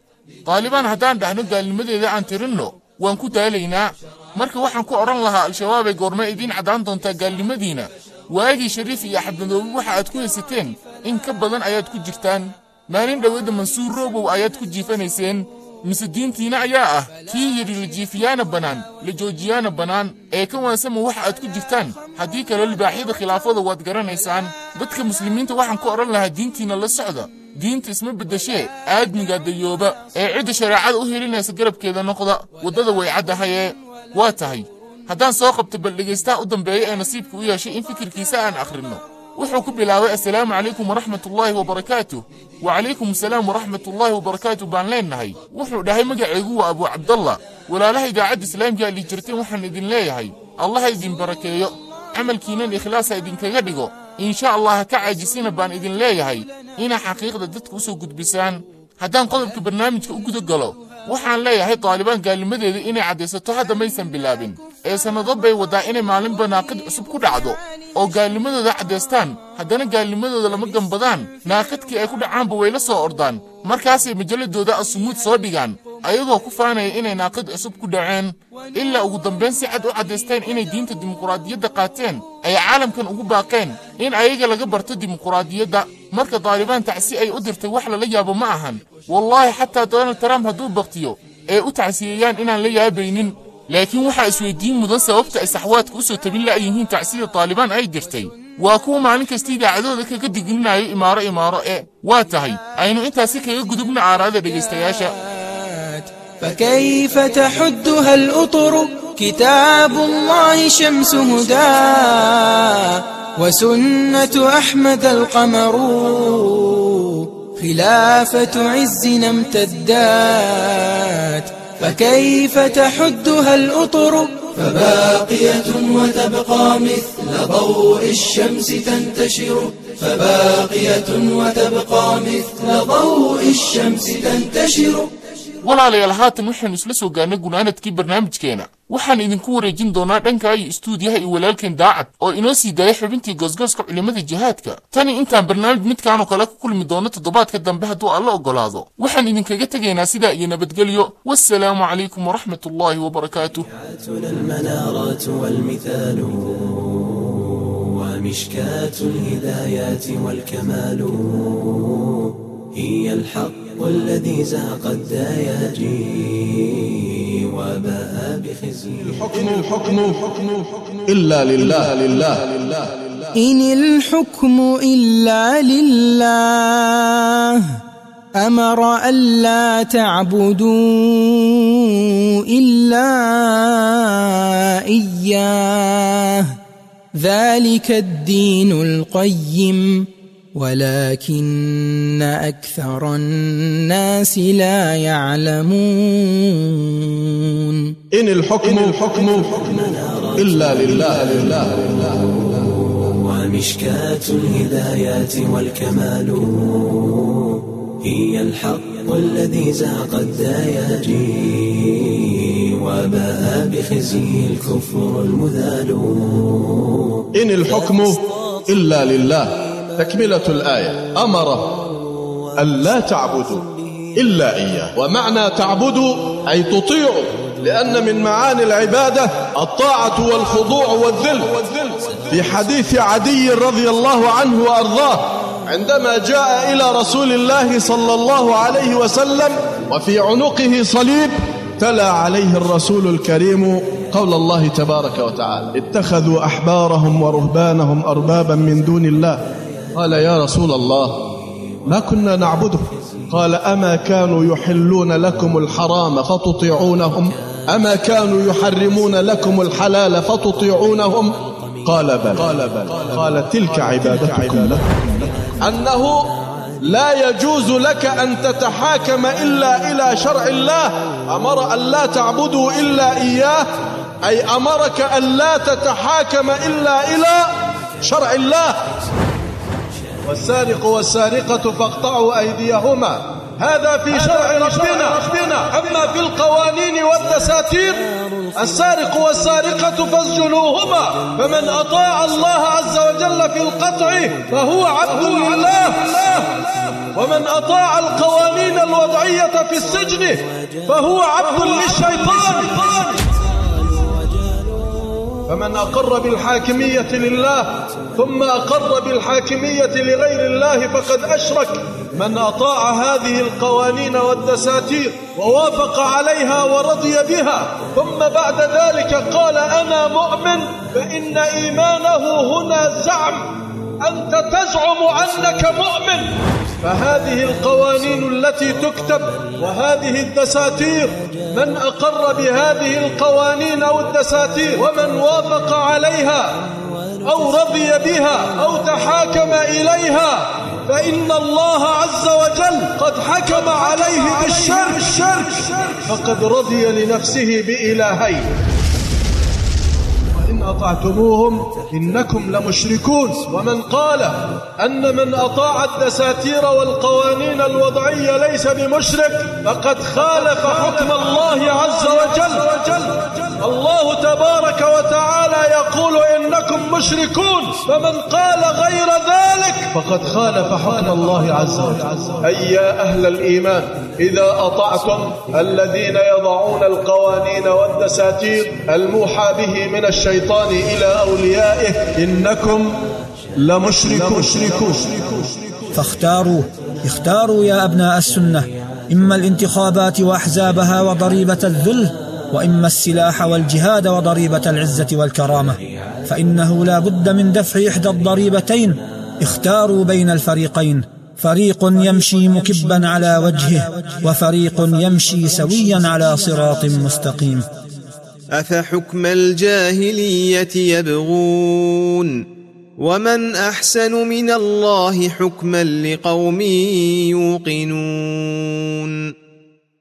Taalibaan haddaan dhahno gaalnimadeeda aan tirinno waan ku daalaynaa marka waxaan ku odhan lahaa al-shabaabay goorma idiin caddaan doontaa gaalnimadiina. Waagii shariif iyo axmedoobi waxa aad ku haysateen? In ka badan ayaad ku jirtaan. Maalin dhoweedda mansuur roobow ayaad ku jiifanayseen mise diintiina ayaa ah kii yidhi la jiifiyaana bannaan la joojiyaana bannaan ee ka waansama waxa aad ku jirtaan. Haddii kale libaaxyada khilaafada waad garanaysaan. Dadka muslimiinta waxaan ku odhan lahaa diintiina la socda. Diinta isma beddeshee aadmigaa dayooba ee cidda shareecada u helinaysa garabkeeda noqda waddada way caddahayee waa tahay. Haddaan soo qabto bal dhegaystaha u dambeeya ee nasiibka u yeeshay in fikirkiisa aan akhrinno وحو كبلاوة السلام عليكم ورحمة الله وبركاته. وعليكم السلام ورحمة الله وبركاته بان لين هاي وحو دهي مقا عيقوه أبو عبد الله ولا لهي قاعد السلام جاء اللي جرتين وحن إذن لي هاي. الله إذن بركيو. عمل كينا إخلاصا إذن كغدقو إن شاء الله كعاجسين بان إذن لي هاي. إنا حقيقة ددتك وسو قد بسان. هدان قضبك برنامجك وقدق قلو. Waxaan leeyahay daalibaan gaalnimadeeda inay caddaysato hadda maysan bilaabin. Ee sannado bay waddaa inay maalinba naaqid cusub ku dhacdo. Oo gaalnimadooda caddaystaan haddana gaalnimadooda lama gambadaan. Naaqidkii ay ku dhacaanba way la soo ordaan. Markaasay majalladooda asumuud soo dhigaan ayagoo ku faanaya inay naaqid cusub ku dhaceen. Ilaa ugu dambayn si cad u caddaysteen inay diinta dimuquraadiyadda qaateen ay caalamkan ugu baaqeen in ayaga laga barto dimuquraadiyadda. Marka daalibaan tacsi ay u dirtay wax lala yaabo ma ahan. Wallaahi xataa donald trump hadduu baktiyo ee u tacsiyeeyaan inaan la yaabaynin. Laakiin waxaa isweydiin mudan sababta ay saxwaadka u soo tabin la'yihiin tacsida daalibaan ay dirtay. Waa kuwa maalin kasta idaacadooda kaga digninayo imaaro imaaro ee waa tahay. Aynu intaasi kaga gudubna aaraada dhegaystayaasha فكيف تحدها الأطر؟ كتاب الله شمس هدى وسنة أحمد القمر. خلافة عزنا امتدات فكيف تحدها الأطر؟ فباقية وتبقى مثل ضوء الشمس تنتشر. فباقية وتبقى مثل ضوء الشمس تنتشر. Walaalayaal haatan waxaannu isla soo gaarnay gunaanadkii barnaamijkeena waxaan idinku wareejin doonaa dhanka iyo istuudiyaha iyo walaalkeen daacad oo inoo sii daaya xubintii goosgooska culimmada jihaadka tani intaan barnaamij midkaanoo kale ku kulmi doono toddobaadka dambe hadduu alla oggolaado waxaan idinkaga tegaynaa sidaa iyo nabadgelyo wassalaamu calaykum waraxmat ullaahi wabarakaatuh ومشكاة الهدايات والكمال هي الحق والذي زاق الدياجي وباء بخزي. الحكم الحكم إلا لله. لله. إن الحكم إلا لله أمر ألا تعبدوا إلا إياه. ذلك الدين القيم. ولكن أكثر الناس لا يعلمون. إن الحكم الحكم إلا لله. لله ومشكاة الهدايات والكمال هي الحق الذي زاق الدياجي وباء بخزي الكفر المذال. إن الحكم إلا لله. تكملة الآية. أمر ألا تعبدوا إلا إياه. ومعنى تعبدوا أي تطيعوا لأن من معاني العبادة الطاعة والخضوع والذل. في حديث عدي رضي الله عنه وأرضاه عندما جاء إلى رسول الله صلى الله عليه وسلم وفي عنقه صليب تلا عليه الرسول الكريم قول الله تبارك وتعالى اتخذوا أحبارهم ورهبانهم أربابا من دون الله. قال يا رسول الله ما كنا نعبده? قال أما كانوا يحلون لكم الحرام فتطيعونهم أما كانوا يحرمون لكم الحلال فتطيعونهم. قال بل قال, بل قال تلك عبادتكم لهم أنه لا يجوز لك أن تتحاكم إلا إلى شرع الله. أمر أن لا تعبدوا إلا إياه. أي أمرك أن لا تتحاكم إلا إلى شرع الله. والسارق والسارقة فاقطعوا أيديهما. هذا في شرع ربنا. أما في القوانين والدساتير السارق والسارقة فاسجنوهما فمن أطاع الله عز وجل في القطع فهو عبد لله. ومن أطاع القوانين الوضعية في السجن فهو عبد للشيطان. فمن أقر بالحاكمية لله ثم أقر بالحاكمية لغير الله فقد أشرك. من أطاع هذه القوانين والدساتير ووافق عليها ورضي بها ثم بعد ذلك قال أنا مؤمن فإن إيمانه هنا زعم. أنت تزعم أنك مؤمن. فهذه القوانين التي تكتب وهذه الدساتير من أقر بهذه القوانين أو الدساتير ومن وافق عليها أو رضي بها أو تحاكم إليها فإن الله عز وجل قد حكم عليه بالشرك. الشرك فقد رضي لنفسه بإلهين. أطعتموهم إنكم لمشركون. ومن قال أن من أطاع الدساتير والقوانين الوضعية ليس بمشرك فقد خالف حكم الله عز وجل. الله تبارك وتعالى يقول إنكم مشركون. فمن قال غير ذلك فقد خالف حكم الله عز وجل. أي يا أهل الإيمان إذا أطعتم الذين يضعون القوانين والدساتير الموحى به من الشيطان إلى أوليائه إنكم لمشركون. فاختاروا اختاروا يا أبناء السنة إما الانتخابات وأحزابها وضريبة الذل وإما السلاح والجهاد وضريبة العزة والكرامة. فإنه لا بد من دفع إحدى الضريبتين اختاروا بين الفريقين. فريق يمشي مكبا على وجهه وفريق يمشي سويا على صراط مستقيم. أفحكم الجاهلية يبغون؟ ومن أحسن من الله حكما لقوم يوقنون؟